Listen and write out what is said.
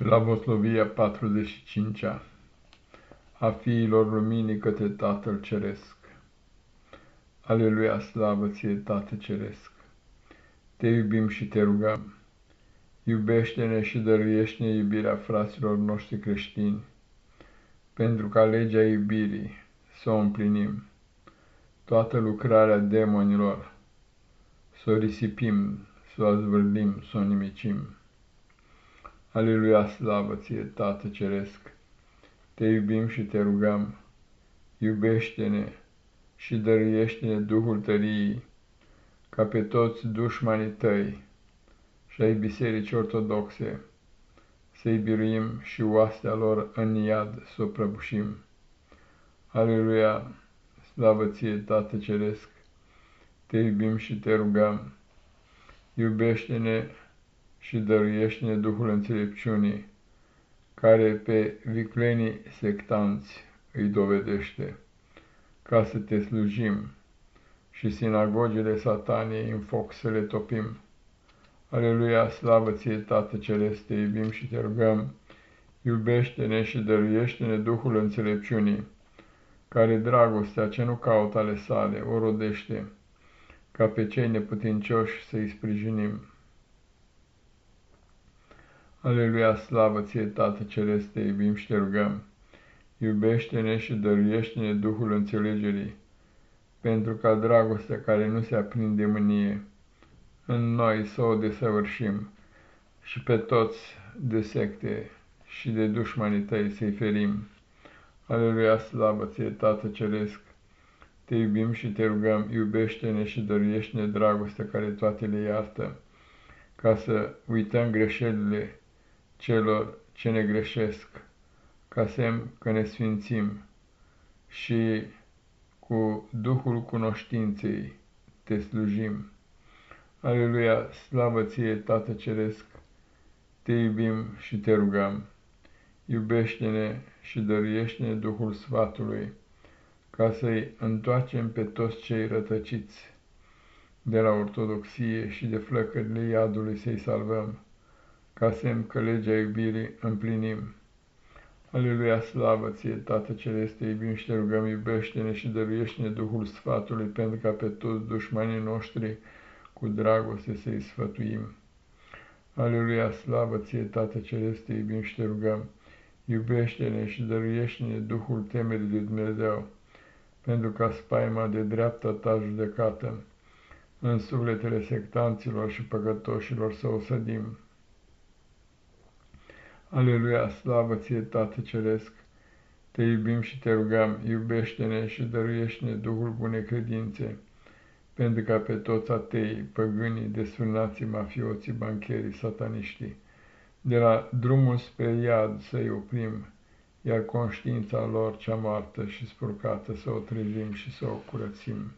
Slavoslovia 45-a A fiilor luminii către Tatăl Ceresc Aleluia, slavă ție, Tată Ceresc! Te iubim și te rugăm, iubește-ne și dăruiește-ne iubirea fraților noștri creștini, pentru ca legea iubirii să o împlinim, toată lucrarea demonilor, să o risipim, să o azvârlim, să o nimicim. Aleluia, slavă ție, Tată Ceresc! Te iubim și te rugăm, iubește-ne și dăruiește-ne Duhul tăriei, ca pe toți dușmanii tăi și ai Bisericii Ortodoxe, să-i biruim și oastea lor în iad să o prăbușim. Aleluia, slavă ție, Tată Ceresc! Te iubim și te rugăm, iubește-ne și dăruiește-ne Duhul înțelepciunii, care pe viclenii sectanți îi dovedește, ca să te slujim și sinagogile sataniei în foc să le topim. Aleluia, slavă ție, Tată Celeste, te iubim și te rugăm, iubește-ne și dăruiește-ne Duhul înțelepciunii, care dragostea ce nu caută ale sale o rodește, ca pe cei neputincioși să-i sprijinim. Aleluia, slavă ție, Tată Ceresc, te iubim și te rugăm. Iubește-ne și dăruiește-ne Duhul înțelegerii, pentru ca dragostea care nu se aprinde mânie, în noi să o desăvârșim și pe toți de secte și de dușmanii tăi să-i ferim. Aleluia, slavă ție, Tată Ceresc, te iubim și te rugăm, iubește-ne și dăruiește-ne dragostea care toate le iartă, ca să uităm greșelile celor ce ne greșesc, ca semn că ne sfințim și cu Duhul cunoștinței te slujim. Aleluia, slavă ție, Tată Ceresc, te iubim și te rugăm. Iubește-ne și dăruiește-ne Duhul Sfatului, ca să-i întoarcem pe toți cei rătăciți de la ortodoxie și de flăcările iadului să-i salvăm ca semn că legea iubirii împlinim. Aleluia, slavă ție, Tată Celeste, iubim și te rugăm, iubește-ne și dăruiește-ne Duhul Sfatului, pentru ca pe toți dușmanii noștri cu dragoste să-i sfătuim. Aleluia, slavă ție, Tată Celeste, iubim și te rugăm, iubește-ne și dăruiește-ne Duhul temerii de Dumnezeu, pentru ca spaima de dreapta ta judecată în sufletele sectanților și păcătoșilor să o sădim. Aleluia, slavă ție, Tată Ceresc! Te iubim și te rugăm, iubește-ne și dăruiește-ne Duhul bune credințe, pentru ca pe toți atei, păgânii, desfârnații, mafioții, bancherii, sataniștii, de la drumul spre iad să-i oprim, iar conștiința lor cea moartă și spurcată să o trezim și să o curățim.